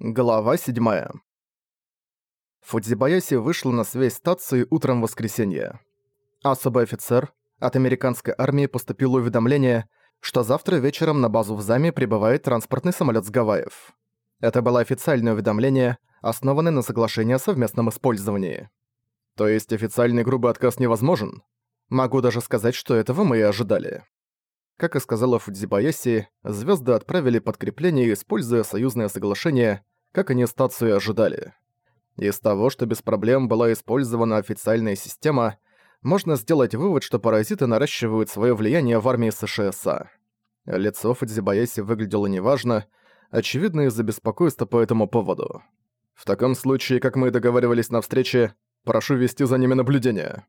Глава 7. Фудзибаяси вышла на связь стации утром воскресенья. Особый офицер от американской армии поступило уведомление, что завтра вечером на базу в Заме прибывает транспортный самолет с Гавайев. Это было официальное уведомление, основанное на соглашении о совместном использовании. То есть официальный грубый отказ невозможен? Могу даже сказать, что этого мы и ожидали. Как и сказала Фудзибаяси, звезды отправили подкрепление, используя союзное соглашение, как они стацию ожидали. Из того, что без проблем была использована официальная система, можно сделать вывод, что паразиты наращивают свое влияние в армии США. Лицо Фудзибаяси выглядело неважно, очевидно из-за беспокойства по этому поводу. В таком случае, как мы и договаривались на встрече, прошу вести за ними наблюдение.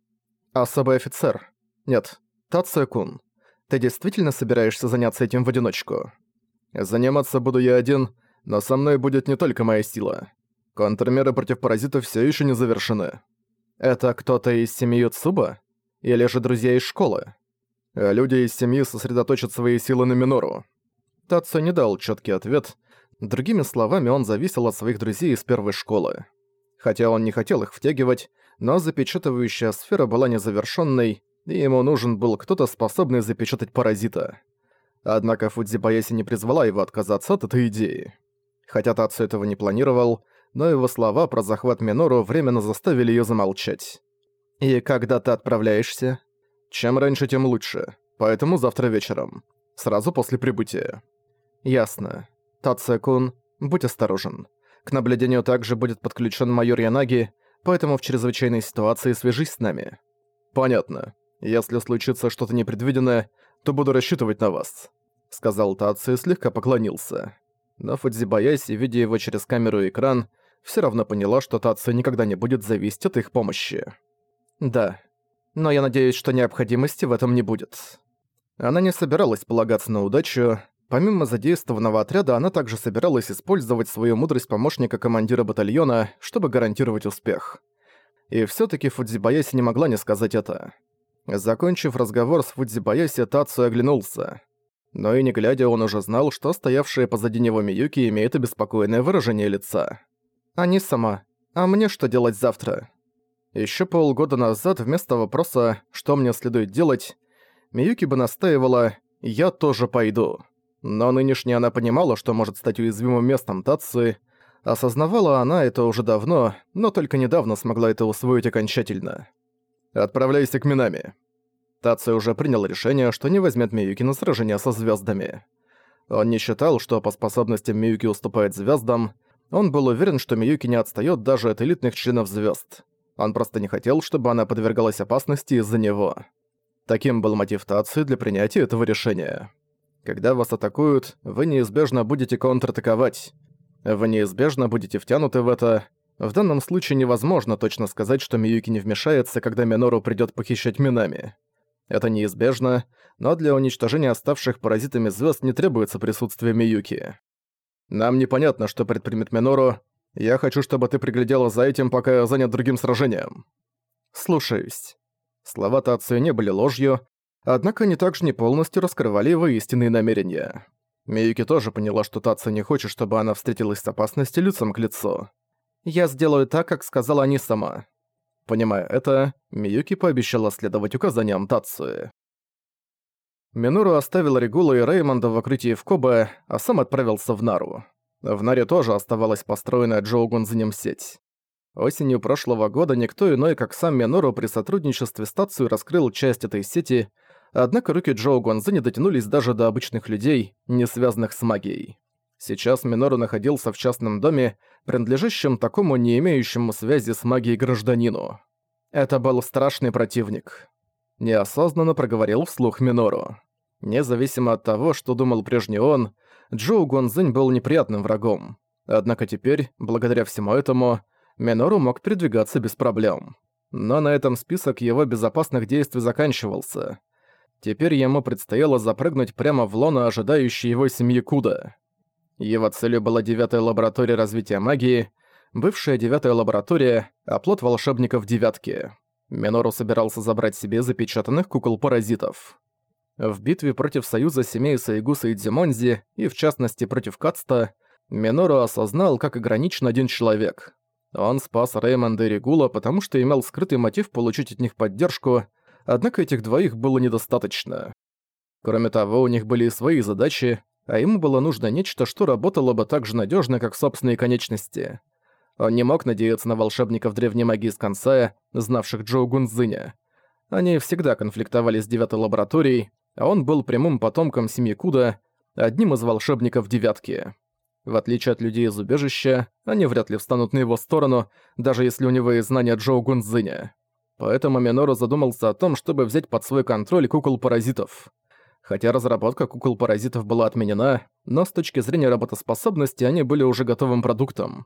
Особый офицер. Нет, Тация-кун. Ты действительно собираешься заняться этим в одиночку? Заниматься буду я один, но со мной будет не только моя сила. Контрмеры против паразитов все еще не завершены. Это кто-то из семьи Цуба? Или же друзья из школы? А люди из семьи сосредоточат свои силы на Минору. Тацу не дал четкий ответ. Другими словами, он зависел от своих друзей из первой школы. Хотя он не хотел их втягивать, но запечатывающая сфера была незавершенной, и ему нужен был кто-то, способный запечатать паразита. Однако Фудзибаяси не призвала его отказаться от этой идеи. Хотя Тацу этого не планировал, но его слова про захват Минору временно заставили её замолчать. «И когда ты отправляешься?» «Чем раньше, тем лучше. Поэтому завтра вечером. Сразу после прибытия». «Ясно. Тация-кун, будь осторожен. К наблюдению также будет подключен майор Янаги, поэтому в чрезвычайной ситуации свяжись с нами». «Понятно. Если случится что-то непредвиденное, то буду рассчитывать на вас», — сказал Тацу и слегка поклонился. Но Фудзибаяси, видя его через камеру и экран, все равно поняла, что Тацу никогда не будет зависеть от их помощи. «Да. Но я надеюсь, что необходимости в этом не будет». Она не собиралась полагаться на удачу. Помимо задействованного отряда, она также собиралась использовать свою мудрость помощника командира батальона, чтобы гарантировать успех. И все таки Фудзибаяси не могла не сказать это. Закончив разговор с Фудзибаяси, Тацу оглянулся. Но и не глядя, он уже знал, что стоявшая позади него Миюки имеет обеспокоенное выражение лица. «Они сама. А мне что делать завтра?» Еще полгода назад вместо вопроса «что мне следует делать?» Миюки бы настаивала «я тоже пойду». Но нынешняя она понимала, что может стать уязвимым местом Татсы. Осознавала она это уже давно, но только недавно смогла это усвоить окончательно. Отправляйся к Минами». Тацию уже принял решение, что не возьмет Миюки на сражение со звездами. Он не считал, что по способностям Миюки уступает звездам. Он был уверен, что Миюки не отстает даже от элитных членов звезд. Он просто не хотел, чтобы она подвергалась опасности из-за него. Таким был мотив Тации для принятия этого решения. Когда вас атакуют, вы неизбежно будете контратаковать. Вы неизбежно будете втянуты в это, в данном случае невозможно точно сказать, что Миюки не вмешается, когда Минору придёт похищать Минами. Это неизбежно, но для уничтожения оставших паразитами звёзд не требуется присутствие Миюки. Нам непонятно, что предпримет Минору. Я хочу, чтобы ты приглядела за этим, пока я занят другим сражением. Слушаюсь. Слова Тацию не были ложью, однако они также не полностью раскрывали его истинные намерения. Миюки тоже поняла, что Тацию не хочет, чтобы она встретилась с опасностью лицом к лицу. Я сделаю так, как сказала они сама. Понимая это, Миюки пообещала следовать указаниям Тацуи. Минору оставил Регула и Реймонда в укрытии в Кобе, а сам отправился в Нару. В Наре тоже оставалась построенная Джоугун за ним сеть. Осенью прошлого года никто иной, как сам Минору при сотрудничестве с Тацуей раскрыл часть этой сети, однако руки Джоу Гуанзы не дотянулись даже до обычных людей, не связанных с магией. Сейчас Минору находился в частном доме, принадлежащем такому не имеющему связи с магией гражданину. Это был страшный противник. Неосознанно проговорил вслух Минору. Независимо от того, что думал прежний он, Джоу Гонзинь был неприятным врагом. Однако теперь, благодаря всему этому, Минору мог передвигаться без проблем. Но на этом список его безопасных действий заканчивался. Теперь ему предстояло запрыгнуть прямо в лоно ожидающей его семьи Куда. Его целью была девятая лаборатория развития магии, бывшая девятая лаборатория, оплот волшебников девятки. Минору собирался забрать себе запечатанных кукол-паразитов. В битве против союза семей Сайгуса и Дзимонзи, и в частности против Кацта, Минору осознал, как ограничен один человек. Он спас Реймонда и Регула, потому что имел скрытый мотив получить от них поддержку, однако этих двоих было недостаточно. Кроме того, у них были свои задачи, а ему было нужно нечто, что работало бы так же надежно, как собственные конечности. Он не мог надеяться на волшебников древней магии из Кансая, знавших Джоу Гунзыня. Они всегда конфликтовали с девятой лабораторией, а он был прямым потомком семьи Куда, одним из волшебников девятки. В отличие от людей из убежища, они вряд ли встанут на его сторону, даже если у него есть знания Джоу Гунзыня. Поэтому Минору задумался о том, чтобы взять под свой контроль кукол-паразитов. Хотя разработка кукол-паразитов была отменена, но с точки зрения работоспособности они были уже готовым продуктом.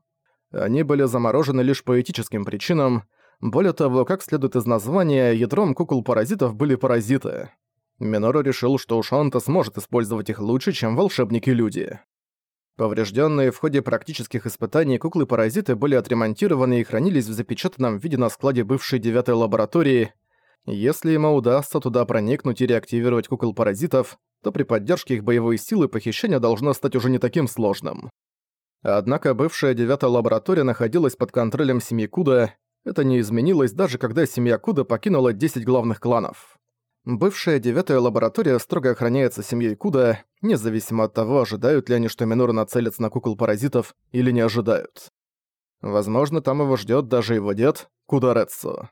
Они были заморожены лишь по этическим причинам. Более того, как следует из названия, ядром кукол-паразитов были паразиты. Минору решил, что уж он-то сможет использовать их лучше, чем волшебники-люди. Поврежденные в ходе практических испытаний куклы-паразиты были отремонтированы и хранились в запечатанном виде на складе бывшей девятой лаборатории. Если ему удастся туда проникнуть и реактивировать кукол-паразитов, то при поддержке их боевой силы похищение должно стать уже не таким сложным. Однако бывшая девятая лаборатория находилась под контролем семьи Куда, это не изменилось даже когда семья Куда покинула 10 главных кланов. Бывшая девятая лаборатория строго охраняется семьей Куда, независимо от того, ожидают ли они, что Минору нацелится на кукол-паразитов, или не ожидают. Возможно, там его ждет даже его дед, Кударецу.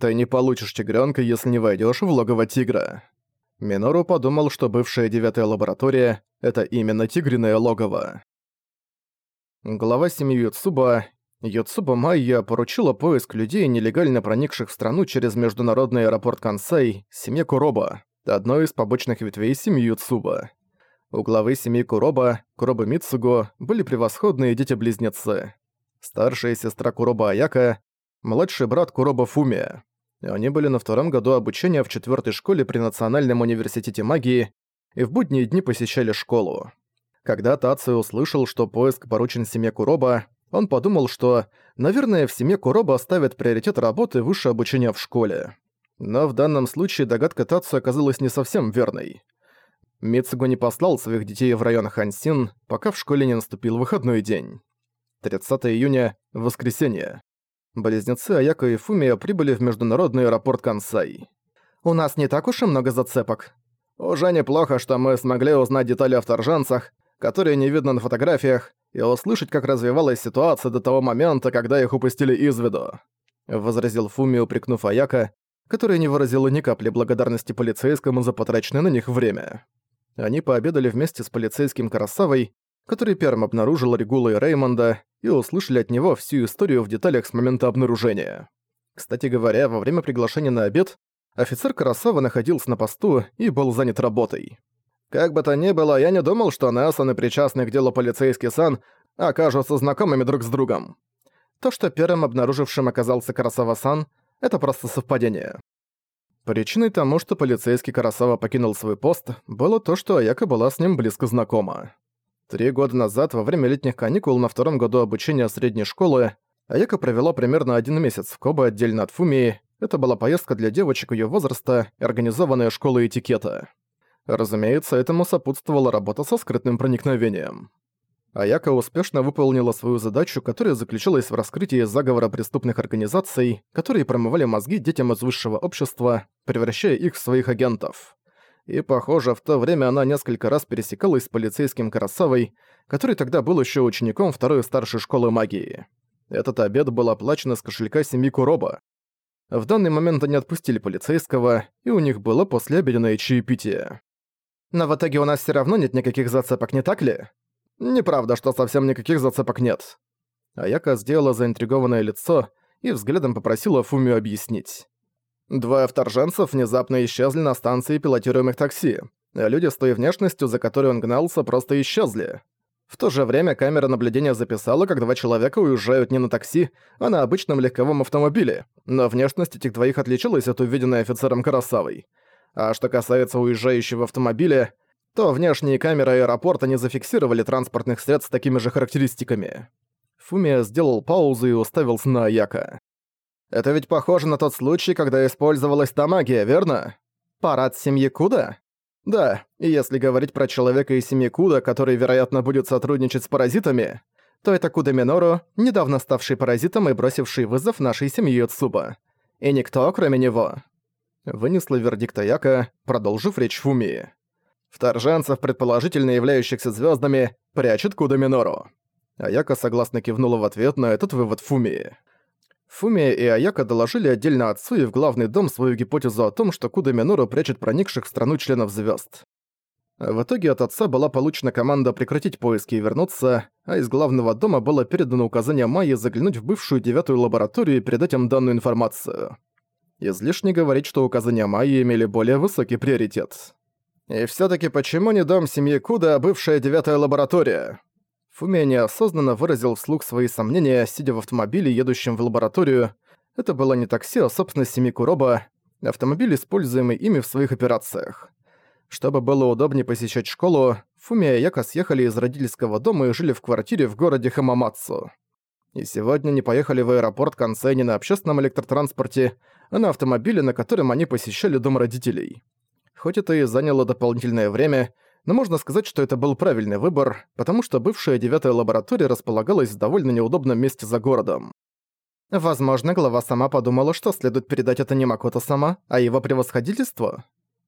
Ты не получишь тигренка, если не войдешь в логово тигра. Минору подумал, что бывшая девятая лаборатория — это именно тигриное логово. Глава семьи Юцуба Юцуба Майя поручила поиск людей, нелегально проникших в страну через международный аэропорт Кансай, семье Куроба, одной из побочных ветвей семьи Юцуба. У главы семьи Куроба, Куроба Мицуго, были превосходные дети-близнецы. Старшая сестра Куроба Аяка, младший брат Куроба Фумия. Они были на втором году обучения в четвертой школе при Национальном университете магии и в будние дни посещали школу. Когда Тацию услышал, что поиск поручен семье Куроба, он подумал, что, наверное, в семье Куроба ставят приоритет работы выше обучения в школе. Но в данном случае догадка Тацу оказалась не совсем верной. Мицуго не послал своих детей в район Хансин, пока в школе не наступил выходной день. 30 июня, воскресенье. Близнецы Аяко и Фумия прибыли в международный аэропорт Кансай. «У нас не так уж и много зацепок. Уже неплохо, что мы смогли узнать детали о вторженцах, которые не видно на фотографиях, и услышать, как развивалась ситуация до того момента, когда их упустили из виду», — возразил Фуми, упрекнув Аяка, которая не выразила ни капли благодарности полицейскому за потраченное на них время. Они пообедали вместе с полицейским Карасавой, который первым обнаружил Регула и Реймонда, и услышали от него всю историю в деталях с момента обнаружения. Кстати говоря, во время приглашения на обед офицер Карасава находился на посту и был занят работой. Как бы то ни было, я не думал, что Нессон и причастный к делу полицейский Сан окажутся знакомыми друг с другом. То, что первым обнаружившим оказался Карасава-сан, это просто совпадение. Причиной тому, что полицейский Карасава покинул свой пост, было то, что Аяка была с ним близко знакома. Три года назад, во время летних каникул на втором году обучения средней школы, Аяка провела примерно один месяц в Кобе отдельно от Фумии. Это была поездка для девочек ее возраста организованная школа этикета. Разумеется, этому сопутствовала работа со скрытым проникновением. Аяка успешно выполнила свою задачу, которая заключалась в раскрытии заговора преступных организаций, которые промывали мозги детям из высшего общества, превращая их в своих агентов. И, похоже, в то время она несколько раз пересекалась с полицейским Карасавой, который тогда был еще учеником второй старшей школы магии. Этот обед был оплачен из кошелька семьи Куроба. В данный момент они отпустили полицейского, и у них было послеобеденное чаепитие. Но в итоге у нас все равно нет никаких зацепок, не так ли? Неправда, что совсем никаких зацепок нет. Аяка сделала заинтригованное лицо и взглядом попросила Фумию объяснить. Двое вторженцев внезапно исчезли на станции пилотируемых такси, люди с той внешностью, за которой он гнался, просто исчезли. В то же время камера наблюдения записала, как два человека уезжают не на такси, а на обычном легковом автомобиле, но внешность этих двоих отличалась от увиденной офицером Карасавой. А что касается уезжающего автомобиля, то внешние камеры аэропорта не зафиксировали транспортных средств с такими же характеристиками. Фумия сделал паузу и уставился на Аяка. «Это ведь похоже на тот случай, когда использовалась та магия, верно? Парад семьи Куда?» Да, и если говорить про человека из семьи Куда, который, вероятно, будет сотрудничать с паразитами, то это Куда Минору, недавно ставший паразитом и бросивший вызов нашей семье Цуба. И никто, кроме него. Вынесла вердикт Аяка, продолжив речь Фумии. Вторженцев, предположительно являющихся звездами, прячет Куда Минору. Аяка согласно кивнула в ответ на этот вывод Фумии. Фумия и Аяка доложили отдельно отцу и в главный дом свою гипотезу о том, что Куда Минору прячет проникших в страну членов звезд. В итоге от отца была получена команда прекратить поиски и вернуться, а из главного дома было передано указание Майи заглянуть в бывшую девятую лабораторию и передать им данную информацию. Излишне говорить, что указания Майи имели более высокий приоритет. И все таки почему не дом семьи Куда, а бывшая девятая лаборатория? Фумия неосознанно выразил вслух свои сомнения, сидя в автомобиле, едущем в лабораторию. Это было не такси, а собственность семьи Куроба, автомобиль, используемый ими в своих операциях. Чтобы было удобнее посещать школу, Фумия и Яка съехали из родительского дома и жили в квартире в городе Хамамацу. И сегодня они поехали в аэропорт не на общественном электротранспорте, а на автомобиле, на котором они посещали дом родителей. Хоть это и заняло дополнительное время, но можно сказать, что это был правильный выбор, потому что бывшая девятая лаборатория располагалась в довольно неудобном месте за городом. Возможно, глава сама подумала, что следует передать это не Макото сама, а его превосходительство.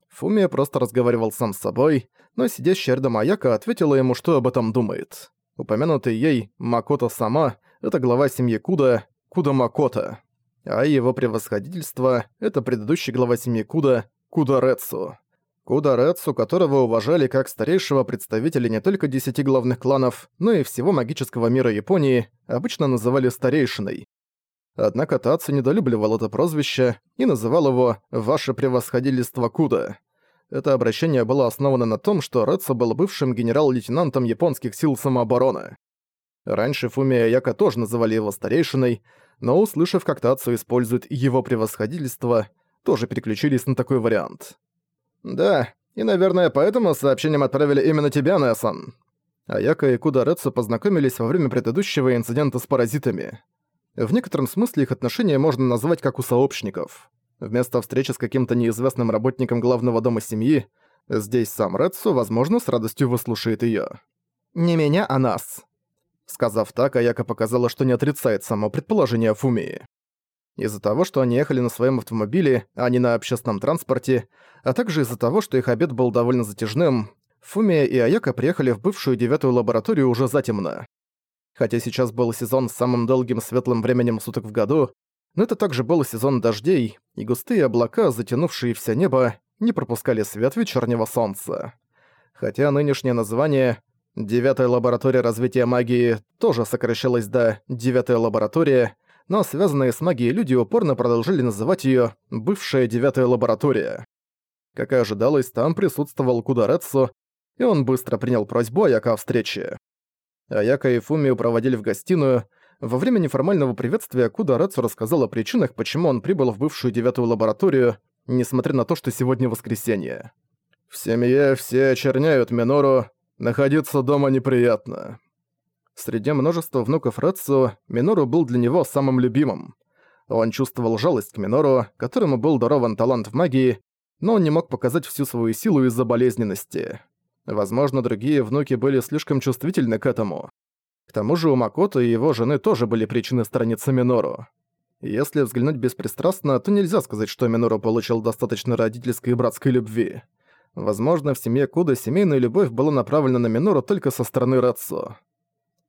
Фумия просто разговаривал сам с собой, но сидящая рядом Аяка ответила ему, что об этом думает. Упомянутый ей Макото сама — это глава семьи Куда, Куда Макото. А его превосходительство — это предыдущий глава семьи Куда, Куда Рецу. Куда Рэцу, которого уважали как старейшего представителя не только десяти главных кланов, но и всего магического мира Японии, обычно называли старейшиной. Однако Тацу недолюбливал это прозвище и называл его «Ваше превосходительство Куда». Это обращение было основано на том, что Рэцу был бывшим генерал-лейтенантом японских сил самообороны. Раньше Фумия Яка тоже называли его старейшиной, но услышав, как Тацу использует его превосходительство, тоже переключились на такой вариант. «Да, и, наверное, поэтому сообщением отправили именно тебя, Нессон». Аяка и Куда Рэдсу познакомились во время предыдущего инцидента с паразитами. В некотором смысле их отношения можно назвать как у сообщников. Вместо встречи с каким-то неизвестным работником главного дома семьи, здесь сам Рэдсу, возможно, с радостью выслушает её. «Не меня, а нас». Сказав так, Аяка показала, что не отрицает само предположение Фумии. Из-за того, что они ехали на своем автомобиле, а не на общественном транспорте, а также из-за того, что их обед был довольно затяжным, Фумия и Аяка приехали в бывшую девятую лабораторию уже затемно. Хотя сейчас был сезон с самым долгим светлым временем суток в году, но это также был сезон дождей, и густые облака, затянувшие все небо, не пропускали свет вечернего солнца. Хотя нынешнее название «Девятая лаборатория развития магии» тоже сокращалось до «Девятая лаборатория», но связанные с магией люди упорно продолжили называть её «бывшая девятая лаборатория». Как и ожидалось, там присутствовал Кударецу, и он быстро принял просьбу Аяка о встрече. Аяка и Фумию проводили в гостиную. Во время неформального приветствия Кударецу рассказал о причинах, почему он прибыл в бывшую девятую лабораторию, несмотря на то, что сегодня воскресенье. «В семье все очерняют Минору, находиться дома неприятно. Среди множества внуков Рэдсу, Минору был для него самым любимым. Он чувствовал жалость к Минору, которому был дарован талант в магии, но он не мог показать всю свою силу из-за болезненности. Возможно, другие внуки были слишком чувствительны к этому. К тому же у Макото и его жены тоже были причины сторониться Минору. Если взглянуть беспристрастно, то нельзя сказать, что Минору получил достаточно родительской и братской любви. Возможно, в семье Куда семейная любовь была направлена на Минору только со стороны Рэдсу.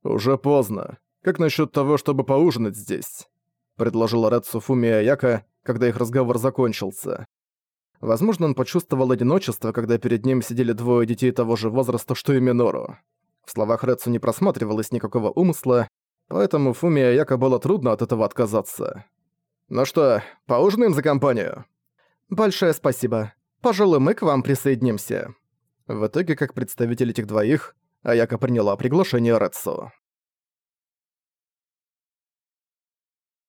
«Уже поздно. Как насчет того, чтобы поужинать здесь?» — предложила Ред Суфуми Аяка, когда их разговор закончился. Возможно, он почувствовал одиночество, когда перед ним сидели двое детей того же возраста, что и Минору. В словах Рэдсу не просматривалось никакого умысла, поэтому Фуми Аяка было трудно от этого отказаться. «Ну что, поужинаем за компанию?» «Большое спасибо. Пожалуй, мы к вам присоединимся». В итоге, как представитель этих двоих, Аяка приняла приглашение Рэдсу.